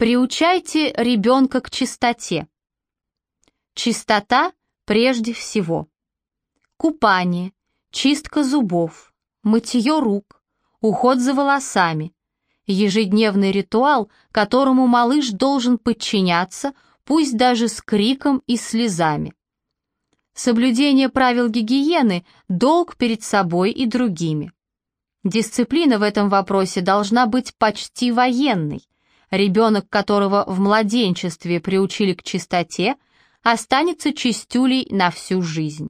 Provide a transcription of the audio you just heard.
Приучайте ребенка к чистоте. Чистота прежде всего. Купание, чистка зубов, мытье рук, уход за волосами. Ежедневный ритуал, которому малыш должен подчиняться, пусть даже с криком и слезами. Соблюдение правил гигиены – долг перед собой и другими. Дисциплина в этом вопросе должна быть почти военной. Ребенок, которого в младенчестве приучили к чистоте, останется чистюлей на всю жизнь.